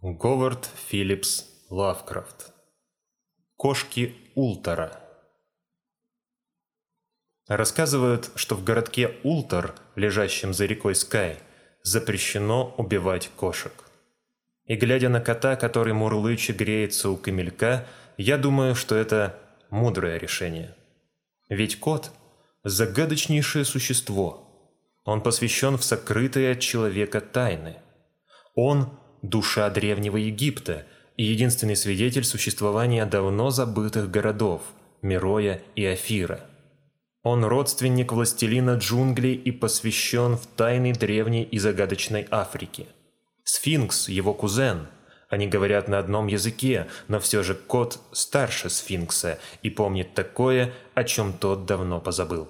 Говард Филлипс Лавкрафт Кошки Ултера Рассказывают, что в городке Ултер, лежащем за рекой Скай, запрещено убивать кошек. И глядя на кота, который мурлыча греется у камелька, я думаю, что это мудрое решение. Ведь кот – загадочнейшее существо. Он посвящен в сокрытые от человека тайны. Он – душа древнего Египта и единственный свидетель существования давно забытых городов – Мироя и Афира. Он родственник властелина джунглей и посвящен в тайны древней и загадочной Африки. Сфинкс – его кузен. Они говорят на одном языке, но все же кот старше сфинкса и помнит такое, о чем тот давно позабыл.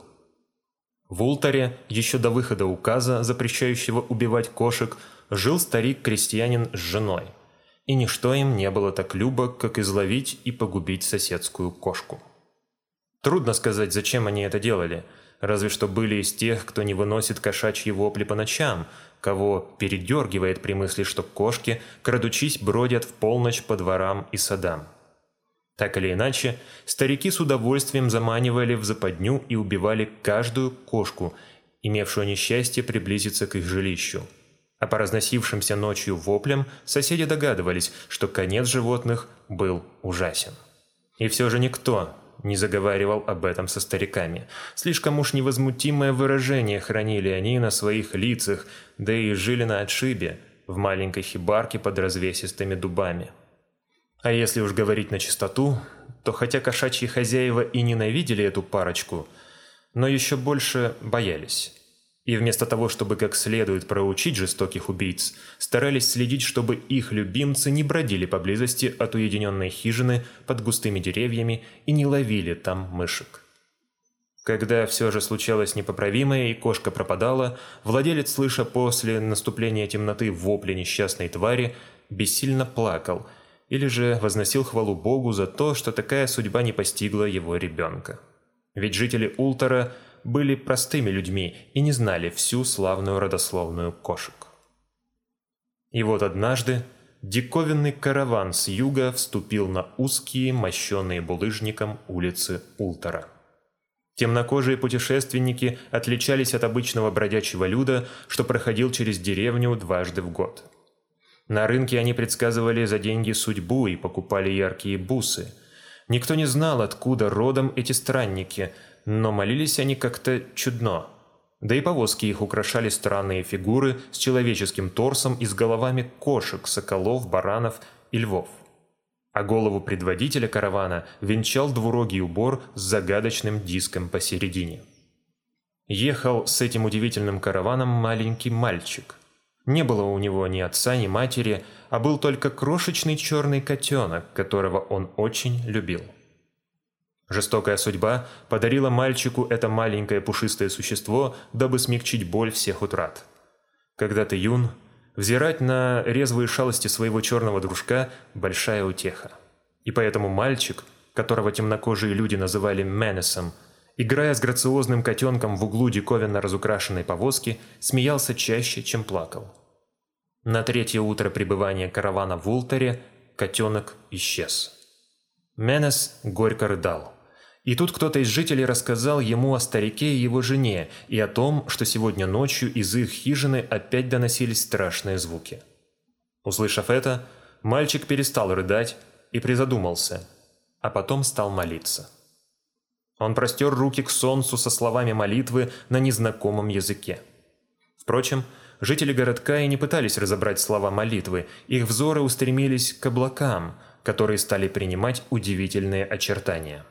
В Ултаре, еще до выхода указа, запрещающего убивать кошек, жил старик-крестьянин с женой. И ничто им не было так любо, как изловить и погубить соседскую кошку. Трудно сказать, зачем они это делали, разве что были из тех, кто не выносит кошачьи вопли по ночам, кого передергивает при мысли, что кошки, крадучись, бродят в полночь по дворам и садам. Так или иначе, старики с удовольствием заманивали в западню и убивали каждую кошку, имевшую несчастье приблизиться к их жилищу. А по разносившимся ночью воплям соседи догадывались, что конец животных был ужасен. И все же никто не заговаривал об этом со стариками. Слишком уж невозмутимое выражение хранили они на своих лицах, да и жили на отшибе, в маленькой хибарке под развесистыми дубами. А если уж говорить на чистоту, то хотя кошачьи хозяева и ненавидели эту парочку, но еще больше боялись и вместо того, чтобы как следует проучить жестоких убийц, старались следить, чтобы их любимцы не бродили поблизости от уединенной хижины под густыми деревьями и не ловили там мышек. Когда все же случалось непоправимое и кошка пропадала, владелец, слыша после наступления темноты вопли несчастной твари, бессильно плакал или же возносил хвалу Богу за то, что такая судьба не постигла его ребенка. Ведь жители Ултера – были простыми людьми и не знали всю славную родословную кошек. И вот однажды диковинный караван с юга вступил на узкие, мощенные булыжником улицы Ултера. Темнокожие путешественники отличались от обычного бродячего люда, что проходил через деревню дважды в год. На рынке они предсказывали за деньги судьбу и покупали яркие бусы. Никто не знал, откуда родом эти странники – но молились они как-то чудно. Да и повозки их украшали странные фигуры с человеческим торсом и с головами кошек, соколов, баранов и львов. А голову предводителя каравана венчал двурогий убор с загадочным диском посередине. Ехал с этим удивительным караваном маленький мальчик. Не было у него ни отца, ни матери, а был только крошечный черный котенок, которого он очень любил. Жестокая судьба подарила мальчику это маленькое пушистое существо, дабы смягчить боль всех утрат. Когда ты юн, взирать на резвые шалости своего черного дружка – большая утеха. И поэтому мальчик, которого темнокожие люди называли Менесом, играя с грациозным котенком в углу диковинно разукрашенной повозки, смеялся чаще, чем плакал. На третье утро пребывания каравана в Ултере котенок исчез. Менес горько рыдал. И тут кто-то из жителей рассказал ему о старике и его жене, и о том, что сегодня ночью из их хижины опять доносились страшные звуки. Услышав это, мальчик перестал рыдать и призадумался, а потом стал молиться. Он простер руки к солнцу со словами молитвы на незнакомом языке. Впрочем, жители городка и не пытались разобрать слова молитвы, их взоры устремились к облакам, которые стали принимать удивительные очертания.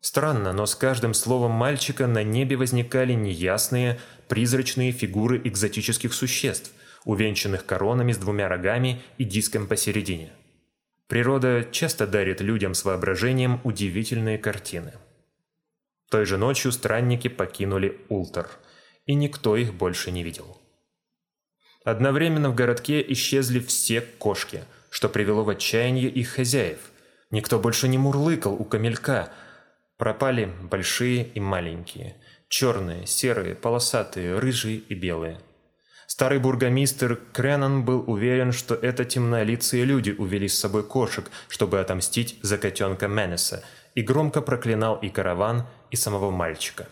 Странно, но с каждым словом мальчика на небе возникали неясные, призрачные фигуры экзотических существ, увенчанных коронами с двумя рогами и диском посередине. Природа часто дарит людям с воображением удивительные картины. Той же ночью странники покинули Ултер, и никто их больше не видел. Одновременно в городке исчезли все кошки, что привело в отчаяние их хозяев. Никто больше не мурлыкал у камелька – Пропали большие и маленькие, черные, серые, полосатые, рыжие и белые. Старый бургомистр Креннон был уверен, что это темнолицые люди увели с собой кошек, чтобы отомстить за котенка Менеса, и громко проклинал и караван, и самого мальчика.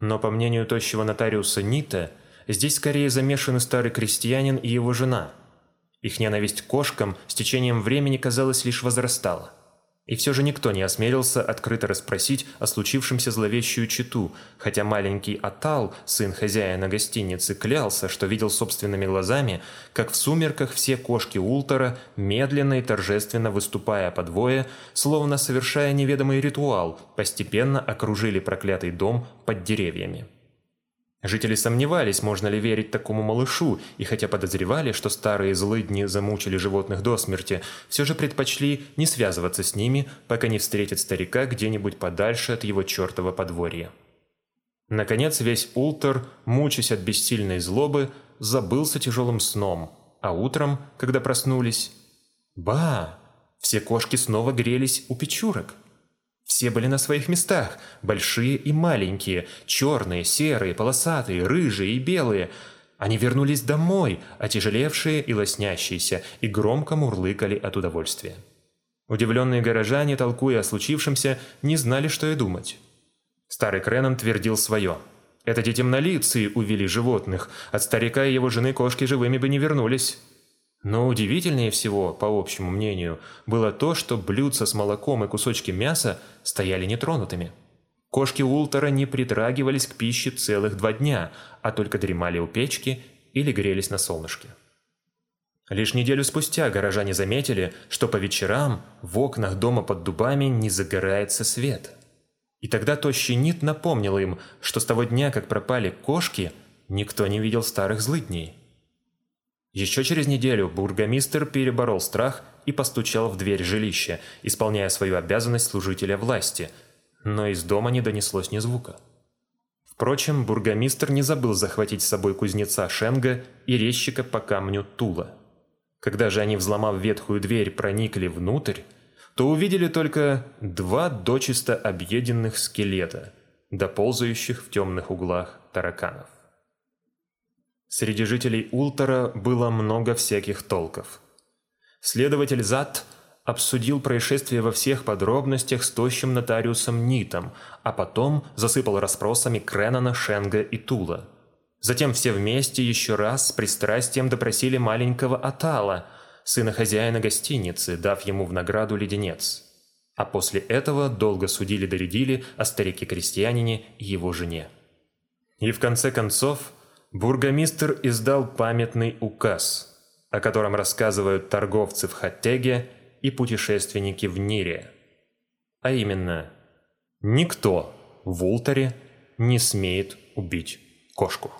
Но по мнению тощего нотариуса Нита, здесь скорее замешаны старый крестьянин и его жена. Их ненависть к кошкам с течением времени, казалось, лишь возрастала. И все же никто не осмелился открыто расспросить о случившемся зловещую читу, хотя маленький Атал, сын хозяина гостиницы, клялся, что видел собственными глазами, как в сумерках все кошки Ултера, медленно и торжественно выступая по двое, словно совершая неведомый ритуал, постепенно окружили проклятый дом под деревьями. Жители сомневались, можно ли верить такому малышу, и хотя подозревали, что старые злыдни замучили животных до смерти, все же предпочли не связываться с ними, пока не встретят старика где-нибудь подальше от его чертова подворья. Наконец весь Ултер, мучаясь от бессильной злобы, забылся тяжелым сном, а утром, когда проснулись... Ба! Все кошки снова грелись у печурок. Все были на своих местах, большие и маленькие, черные, серые, полосатые, рыжие и белые. Они вернулись домой, отяжелевшие и лоснящиеся, и громко мурлыкали от удовольствия. Удивленные горожане, толкуя о случившемся, не знали, что и думать. Старый Креннон твердил свое. «Это те темнолицые увели животных, от старика и его жены кошки живыми бы не вернулись». Но удивительнее всего, по общему мнению, было то, что блюдца с молоком и кусочки мяса стояли нетронутыми. Кошки Ултера не притрагивались к пище целых два дня, а только дремали у печки или грелись на солнышке. Лишь неделю спустя горожане заметили, что по вечерам в окнах дома под дубами не загорается свет. И тогда тощий Нит напомнил им, что с того дня, как пропали кошки, никто не видел старых злыдней. Еще через неделю бургомистр переборол страх и постучал в дверь жилища, исполняя свою обязанность служителя власти, но из дома не донеслось ни звука. Впрочем, бургомистр не забыл захватить с собой кузнеца Шенга и резчика по камню Тула. Когда же они, взломав ветхую дверь, проникли внутрь, то увидели только два дочисто объеденных скелета, доползающих в темных углах тараканов. Среди жителей Ултера было много всяких толков. Следователь Зат обсудил происшествие во всех подробностях с тощим нотариусом Нитом, а потом засыпал расспросами Креннона, Шенга и Тула. Затем все вместе еще раз с пристрастием допросили маленького Атала, сына хозяина гостиницы, дав ему в награду леденец. А после этого долго судили-доредили о старике-крестьянине и его жене. И в конце концов бургомистр издал памятный указ, о котором рассказывают торговцы в Хаттеге и путешественники в Нире. А именно, никто в Ултаре не смеет убить кошку.